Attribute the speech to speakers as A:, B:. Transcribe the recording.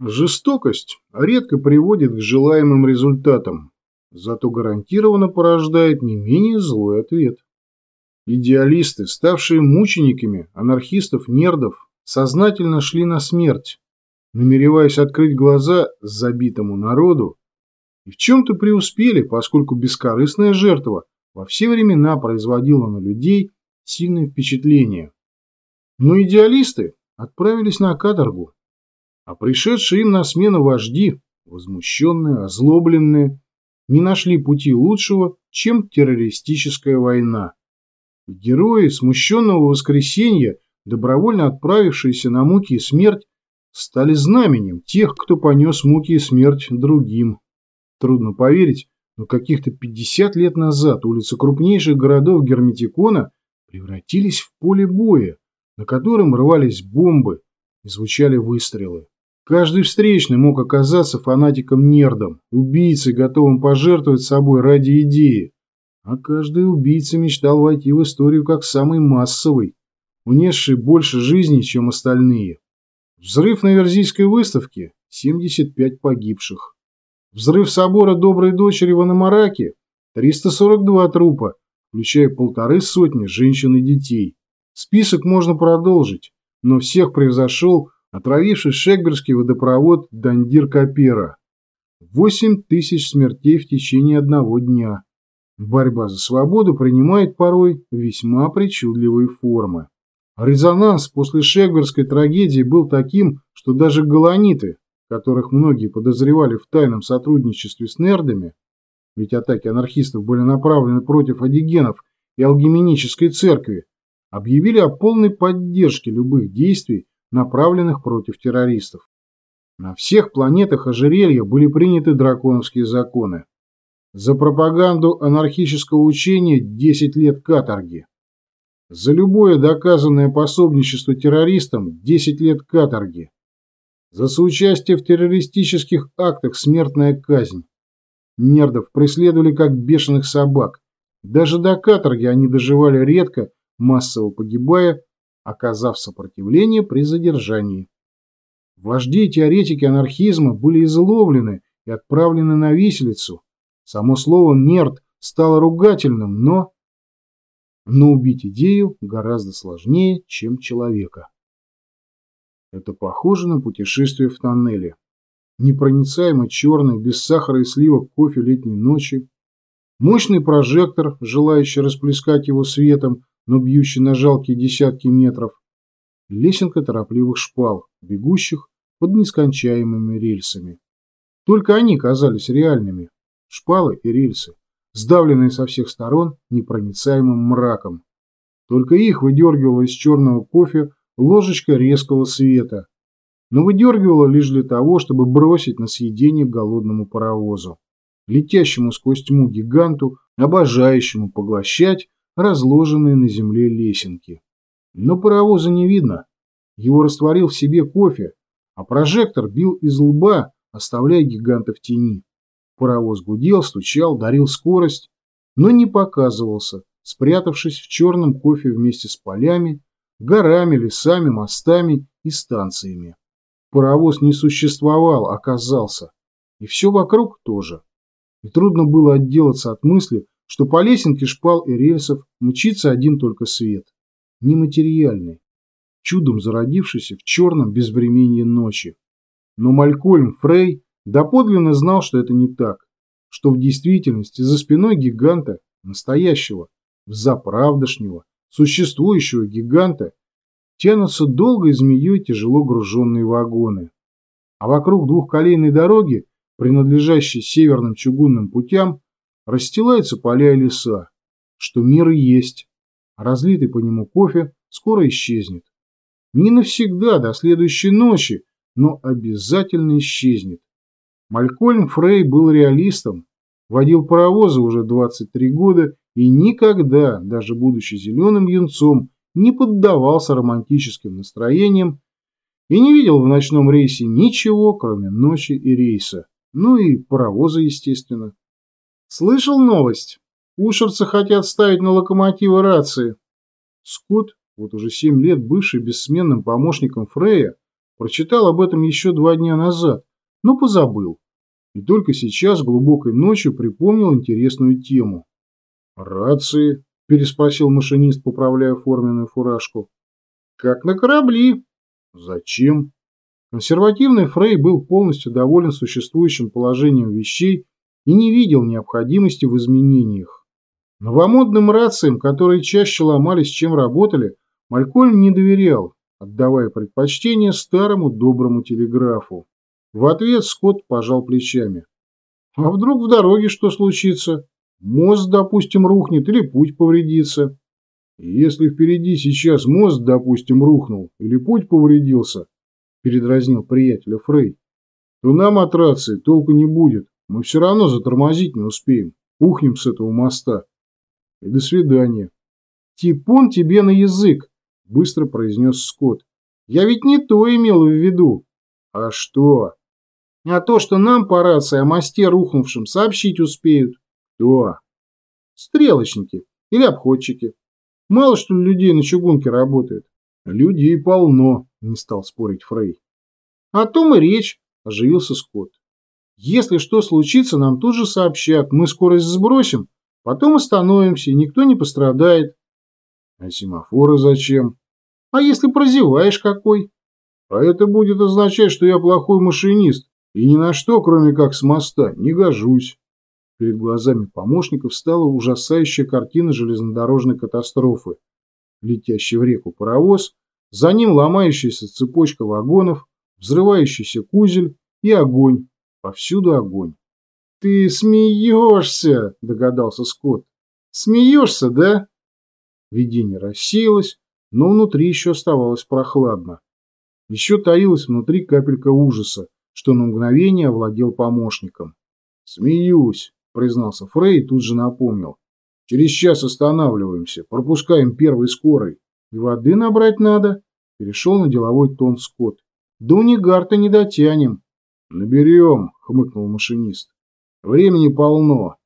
A: Жестокость редко приводит к желаемым результатам, зато гарантированно порождает не менее злой ответ. Идеалисты, ставшие мучениками анархистов-нердов, сознательно шли на смерть, намереваясь открыть глаза забитому народу, и в чем-то преуспели, поскольку бескорыстная жертва во все времена производила на людей сильное впечатление. Но идеалисты отправились на каторгу, а пришедшие им на смену вожди, возмущенные, озлобленные, не нашли пути лучшего, чем террористическая война. Герои смущенного воскресенья, добровольно отправившиеся на муки и смерть, стали знаменем тех, кто понес муки и смерть другим. Трудно поверить, но каких-то 50 лет назад улицы крупнейших городов Герметикона превратились в поле боя, на котором рвались бомбы и звучали выстрелы. Каждый встречный мог оказаться фанатиком-нердом, убийцей, готовым пожертвовать собой ради идеи. А каждый убийца мечтал войти в историю как самый массовый, унесший больше жизней, чем остальные. Взрыв на Верзийской выставке – 75 погибших. Взрыв собора Доброй Дочери в Анамараке – 342 трупа, включая полторы сотни женщин и детей. Список можно продолжить, но всех превзошел отравивший Шекберский водопровод Дандир-Капера. Восемь тысяч смертей в течение одного дня. Борьба за свободу принимает порой весьма причудливые формы. Резонанс после Шекберской трагедии был таким, что даже галаниты, которых многие подозревали в тайном сотрудничестве с нердами, ведь атаки анархистов были направлены против одигенов и алгеменической церкви, объявили о полной поддержке любых действий, направленных против террористов. На всех планетах ожерелья были приняты драконовские законы. За пропаганду анархического учения 10 лет каторги. За любое доказанное пособничество террористам 10 лет каторги. За соучастие в террористических актах смертная казнь. Нердов преследовали как бешеных собак. Даже до каторги они доживали редко, массово погибая оказав сопротивление при задержании. Вожди и теоретики анархизма были изловлены и отправлены на виселицу. Само слово «нерд» стало ругательным, но... Но убить идею гораздо сложнее, чем человека. Это похоже на путешествие в тоннеле. Непроницаемо черный, без сахара и сливок кофе летней ночи. Мощный прожектор, желающий расплескать его светом, но бьющий на жалкие десятки метров, лесенка торопливых шпал, бегущих под нескончаемыми рельсами. Только они казались реальными, шпалы и рельсы, сдавленные со всех сторон непроницаемым мраком. Только их выдергивала из черного кофе ложечка резкого света, но выдергивала лишь для того, чтобы бросить на съедение голодному паровозу, летящему сквозь тьму гиганту, обожающему поглощать разложенные на земле лесенки. Но паровоза не видно. Его растворил в себе кофе, а прожектор бил из лба, оставляя гиганта в тени. Паровоз гудел, стучал, дарил скорость, но не показывался, спрятавшись в черном кофе вместе с полями, горами, лесами, мостами и станциями. Паровоз не существовал, оказался. И все вокруг тоже. И трудно было отделаться от мысли, что по лесенке шпал и рельсов мчится один только свет, нематериальный, чудом зародившийся в черном безвременье ночи. Но Малькольм Фрей доподлинно знал, что это не так, что в действительности за спиной гиганта, настоящего, заправдошнего, существующего гиганта, тянутся долгой змеей тяжело груженные вагоны. А вокруг двухколейной дороги, принадлежащей северным чугунным путям, расстилаются поля и леса, что мир есть, а разлитый по нему кофе скоро исчезнет. Не навсегда, до следующей ночи, но обязательно исчезнет. Малькольм Фрей был реалистом, водил паровозы уже 23 года и никогда, даже будучи зеленым юнцом, не поддавался романтическим настроениям и не видел в ночном рейсе ничего, кроме ночи и рейса. Ну и паровоза, естественно. Слышал новость? Ушерцы хотят ставить на локомотивы рации. Скотт, вот уже семь лет бывший бессменным помощником Фрея, Прочитал об этом еще два дня назад, но позабыл. И только сейчас, глубокой ночью, припомнил интересную тему. «Рации?» – переспросил машинист, поправляя форменную фуражку. «Как на корабли». «Зачем?» Консервативный Фрей был полностью доволен существующим положением вещей и не видел необходимости в изменениях. Новомодным рациям, которые чаще ломались, чем работали, Малькольм не доверял, отдавая предпочтение старому доброму телеграфу. В ответ Скотт пожал плечами. А вдруг в дороге что случится? Мост, допустим, рухнет или путь повредится. если впереди сейчас мост, допустим, рухнул или путь повредился, передразнил приятеля Фрей, то нам от рации толку не будет. Мы все равно затормозить не успеем. Ухнем с этого моста. И до свидания. Типун тебе на язык, быстро произнес Скотт. Я ведь не то имел в виду. А что? А то, что нам по рации о мосте рухнувшем сообщить успеют. Кто? Стрелочники или обходчики. Мало что ли людей на чугунке работает. Людей полно, не стал спорить Фрей. О том и речь, оживился Скотт. Если что случится, нам тут же сообщат. Мы скорость сбросим, потом остановимся, и никто не пострадает. А семафоры зачем? А если прозеваешь какой? А это будет означать, что я плохой машинист и ни на что, кроме как с моста, не гожусь. Перед глазами помощников стала ужасающая картина железнодорожной катастрофы. Летящий в реку паровоз, за ним ломающаяся цепочка вагонов, взрывающийся кузель и огонь. Повсюду огонь. «Ты смеешься!» – догадался Скотт. «Смеешься, да?» Видение рассеялось, но внутри еще оставалось прохладно. Еще таилась внутри капелька ужаса, что на мгновение овладел помощником. «Смеюсь», — признался Фрей и тут же напомнил. «Через час останавливаемся, пропускаем первый скорый. И воды набрать надо», — перешел на деловой тон Скотт. «До унигарта не дотянем». «Наберем», — хмыкнул машинист. «Времени полно.